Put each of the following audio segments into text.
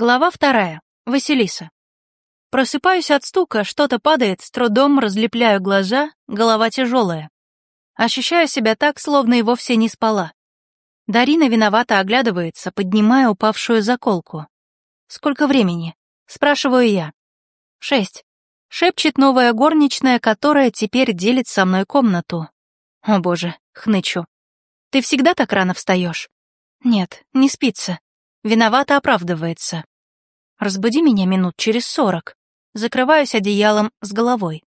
Глава вторая. Василиса. Просыпаюсь от стука, что-то падает, с трудом разлепляю глаза, голова тяжелая. Ощущаю себя так, словно и вовсе не спала. Дарина виновато оглядывается, поднимая упавшую заколку. «Сколько времени?» — спрашиваю я. «Шесть», — шепчет новая горничная, которая теперь делит со мной комнату. «О боже», — хнычу. «Ты всегда так рано встаешь?» «Нет, не спится», Виновато оправдывается. Разбуди меня минут через сорок. Закрываюсь одеялом с головой.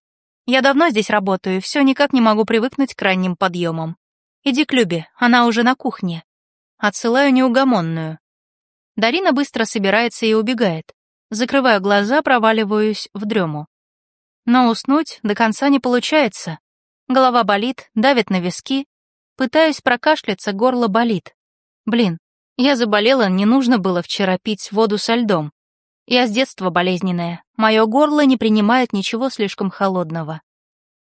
Я давно здесь работаю, все никак не могу привыкнуть к ранним подъемам. Иди к Любе, она уже на кухне. Отсылаю неугомонную. Дарина быстро собирается и убегает. Закрываю глаза, проваливаюсь в дрему. Но уснуть до конца не получается. Голова болит, давит на виски. Пытаюсь прокашляться, горло болит. Блин, я заболела, не нужно было вчера пить воду со льдом. Я с детства болезненная, мое горло не принимает ничего слишком холодного.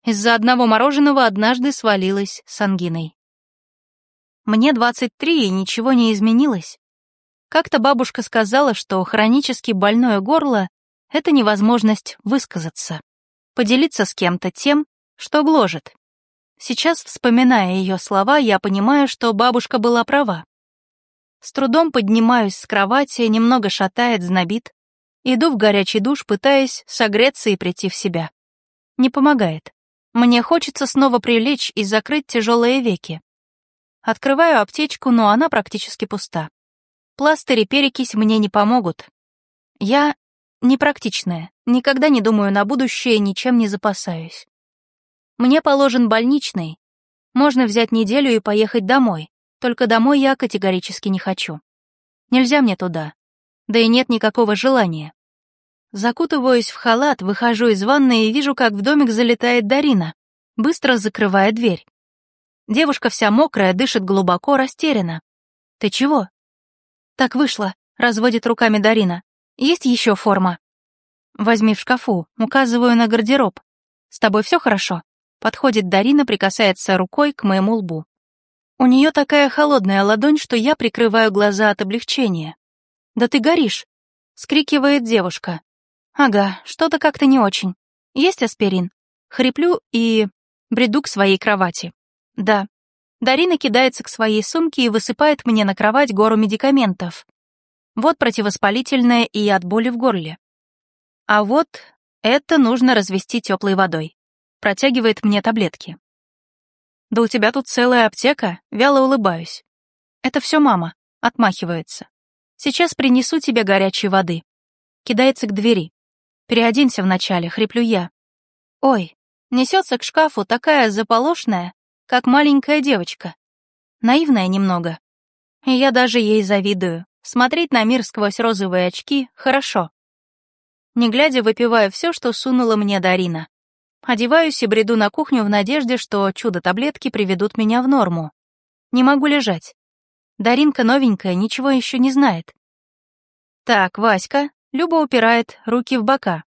Из-за одного мороженого однажды свалилась с ангиной. Мне 23, и ничего не изменилось. Как-то бабушка сказала, что хронически больное горло — это невозможность высказаться, поделиться с кем-то тем, что гложет. Сейчас, вспоминая ее слова, я понимаю, что бабушка была права. С трудом поднимаюсь с кровати, немного шатает, знобит. Иду в горячий душ, пытаясь согреться и прийти в себя. Не помогает. Мне хочется снова прилечь и закрыть тяжелые веки. Открываю аптечку, но она практически пуста. Пластыри перекись мне не помогут. Я непрактичная, никогда не думаю на будущее, ничем не запасаюсь. Мне положен больничный. Можно взять неделю и поехать домой. Только домой я категорически не хочу. Нельзя мне туда. Да и нет никакого желания. Закутываюсь в халат, выхожу из ванной и вижу, как в домик залетает Дарина, быстро закрывая дверь. Девушка вся мокрая, дышит глубоко, растеряна. «Ты чего?» «Так вышло», — разводит руками Дарина. «Есть еще форма?» «Возьми в шкафу», — указываю на гардероб. «С тобой все хорошо?» Подходит Дарина, прикасается рукой к моему лбу. У нее такая холодная ладонь, что я прикрываю глаза от облегчения. «Да ты горишь!» — скрикивает девушка. «Ага, что-то как-то не очень. Есть аспирин?» Хриплю и... бреду к своей кровати. «Да». Дарина кидается к своей сумке и высыпает мне на кровать гору медикаментов. Вот противовоспалительное и от боли в горле. А вот это нужно развести теплой водой. Протягивает мне таблетки. «Да у тебя тут целая аптека», вяло улыбаюсь. «Это все мама», отмахивается. «Сейчас принесу тебе горячей воды». Кидается к двери. «Переоденься вначале», хриплю я. «Ой», несется к шкафу такая заполошная, как маленькая девочка. Наивная немного. И я даже ей завидую. Смотреть на мир сквозь розовые очки хорошо. Не глядя, выпиваю все, что сунула мне Дарина. Одеваюсь и бреду на кухню в надежде, что чудо-таблетки приведут меня в норму. Не могу лежать. Даринка новенькая, ничего еще не знает. Так, Васька, Люба упирает руки в бока.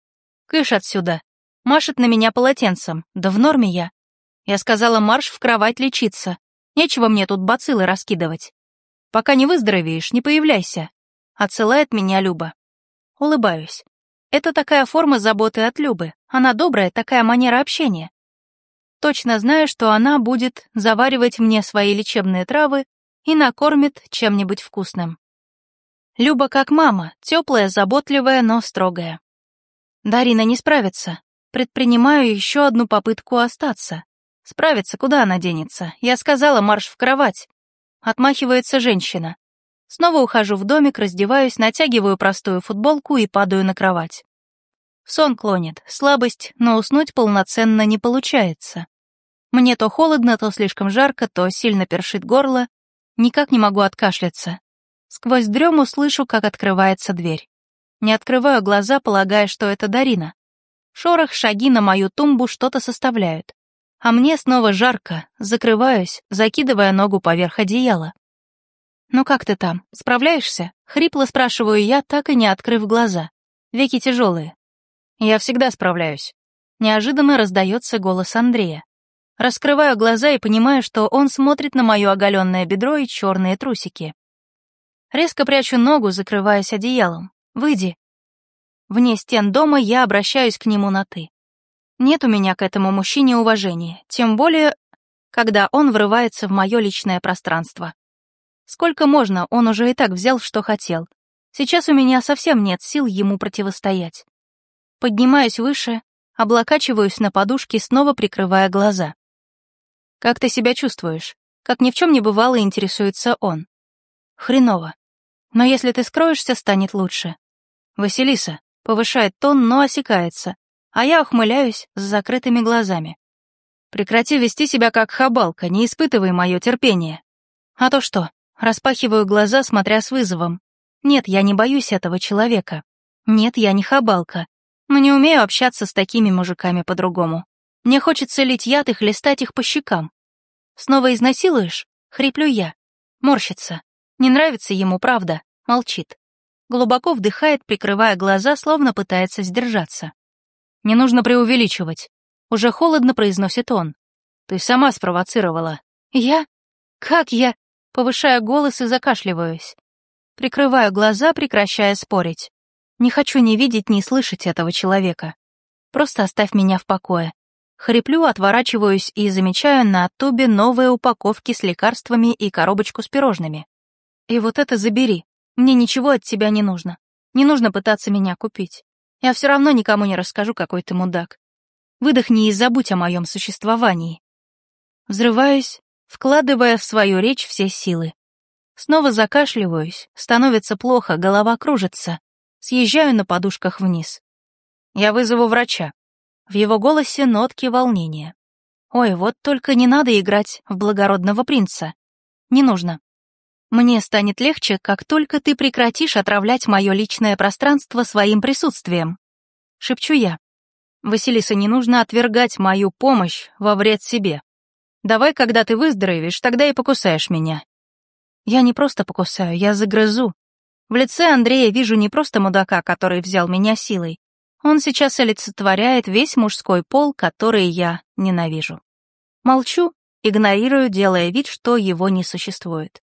Кыш отсюда. Машет на меня полотенцем. Да в норме я. Я сказала марш в кровать лечиться. Нечего мне тут бациллы раскидывать. Пока не выздоровеешь, не появляйся. Отсылает меня Люба. Улыбаюсь. Это такая форма заботы от Любы. Она добрая, такая манера общения. Точно знаю, что она будет заваривать мне свои лечебные травы и накормит чем-нибудь вкусным. Люба как мама, теплая, заботливая, но строгая. Дарина не справится. Предпринимаю еще одну попытку остаться. Справится, куда она денется? Я сказала, марш в кровать. Отмахивается женщина. Снова ухожу в домик, раздеваюсь, натягиваю простую футболку и падаю на кровать. Сон клонит, слабость, но уснуть полноценно не получается. Мне то холодно, то слишком жарко, то сильно першит горло. Никак не могу откашляться. Сквозь дрему слышу, как открывается дверь. Не открываю глаза, полагая, что это Дарина. Шорох, шаги на мою тумбу что-то составляют. А мне снова жарко, закрываюсь, закидывая ногу поверх одеяла. «Ну как ты там, справляешься?» — хрипло спрашиваю я, так и не открыв глаза. Веки тяжелые. «Я всегда справляюсь». Неожиданно раздается голос Андрея. Раскрываю глаза и понимаю, что он смотрит на мое оголенное бедро и черные трусики. Резко прячу ногу, закрываясь одеялом. Выйди. Вне стен дома я обращаюсь к нему на «ты». Нет у меня к этому мужчине уважения, тем более, когда он врывается в мое личное пространство. Сколько можно, он уже и так взял, что хотел. Сейчас у меня совсем нет сил ему противостоять. Поднимаюсь выше, облокачиваюсь на подушке, снова прикрывая глаза. «Как ты себя чувствуешь?» Как ни в чем не бывало, интересуется он. «Хреново. Но если ты скроешься, станет лучше». «Василиса», повышает тон, но осекается, а я ухмыляюсь с закрытыми глазами. «Прекрати вести себя как хабалка, не испытывай мое терпение». «А то что?» Распахиваю глаза, смотря с вызовом. «Нет, я не боюсь этого человека. Нет, я не хабалка но не умею общаться с такими мужиками по-другому. Мне хочется лить яд и хлестать их по щекам. Снова изнасилуешь? Хриплю я. Морщится. Не нравится ему, правда. Молчит. Глубоко вдыхает, прикрывая глаза, словно пытается сдержаться. Не нужно преувеличивать. Уже холодно произносит он. Ты сама спровоцировала. Я? Как я? Повышая голос и закашливаюсь. Прикрываю глаза, прекращая спорить. Не хочу ни видеть, ни слышать этого человека. Просто оставь меня в покое. Хриплю, отворачиваюсь и замечаю на тубе новые упаковки с лекарствами и коробочку с пирожными. И вот это забери. Мне ничего от тебя не нужно. Не нужно пытаться меня купить. Я все равно никому не расскажу, какой ты мудак. Выдохни и забудь о моем существовании. Взрываюсь, вкладывая в свою речь все силы. Снова закашливаюсь, становится плохо, голова кружится. Съезжаю на подушках вниз. Я вызову врача. В его голосе нотки волнения. Ой, вот только не надо играть в благородного принца. Не нужно. Мне станет легче, как только ты прекратишь отравлять мое личное пространство своим присутствием. Шепчу я. Василиса, не нужно отвергать мою помощь во вред себе. Давай, когда ты выздоровеешь, тогда и покусаешь меня. Я не просто покусаю, я загрызу, в лице Андрея вижу не просто мудака, который взял меня силой. Он сейчас олицетворяет весь мужской пол, который я ненавижу. Молчу, игнорирую, делая вид, что его не существует.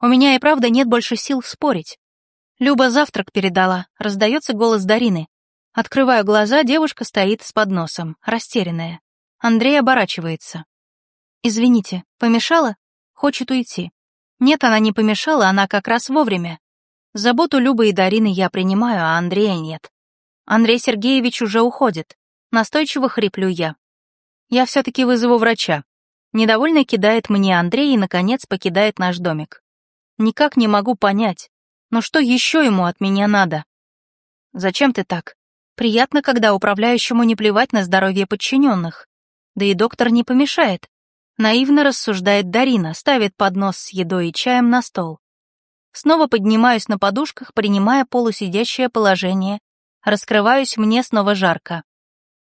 У меня и правда нет больше сил спорить. Люба завтрак передала, раздается голос Дарины. Открываю глаза, девушка стоит с подносом, растерянная. Андрей оборачивается. «Извините, помешала?» Хочет уйти. Нет, она не помешала, она как раз вовремя. Заботу Любы и Дарины я принимаю, а Андрея нет. Андрей Сергеевич уже уходит. Настойчиво хриплю я. Я все-таки вызову врача. Недовольно кидает мне Андрей и, наконец, покидает наш домик. Никак не могу понять, но что еще ему от меня надо? Зачем ты так? Приятно, когда управляющему не плевать на здоровье подчиненных. Да и доктор не помешает. Наивно рассуждает Дарина, ставит поднос с едой и чаем на стол. Снова поднимаюсь на подушках, принимая полусидящее положение. Раскрываюсь, мне снова жарко.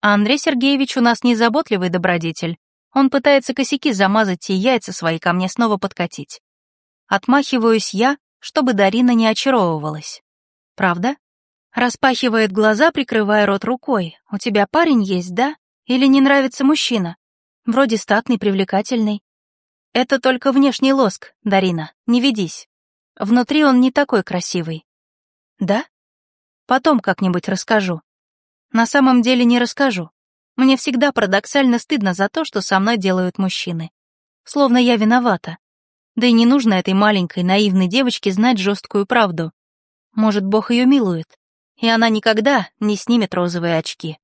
А Андрей Сергеевич у нас незаботливый добродетель. Он пытается косяки замазать и яйца свои ко мне снова подкатить. Отмахиваюсь я, чтобы Дарина не очаровывалась. Правда? Распахивает глаза, прикрывая рот рукой. У тебя парень есть, да? Или не нравится мужчина? Вроде статный, привлекательный. Это только внешний лоск, Дарина, не ведись. Внутри он не такой красивый. Да? Потом как-нибудь расскажу. На самом деле не расскажу. Мне всегда парадоксально стыдно за то, что со мной делают мужчины. Словно я виновата. Да и не нужно этой маленькой наивной девочке знать жесткую правду. Может, Бог ее милует, и она никогда не снимет розовые очки.